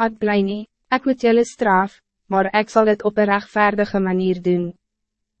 Ad bly nie, ek moet jullie straf, maar ik zal het op een rechtvaardige manier doen.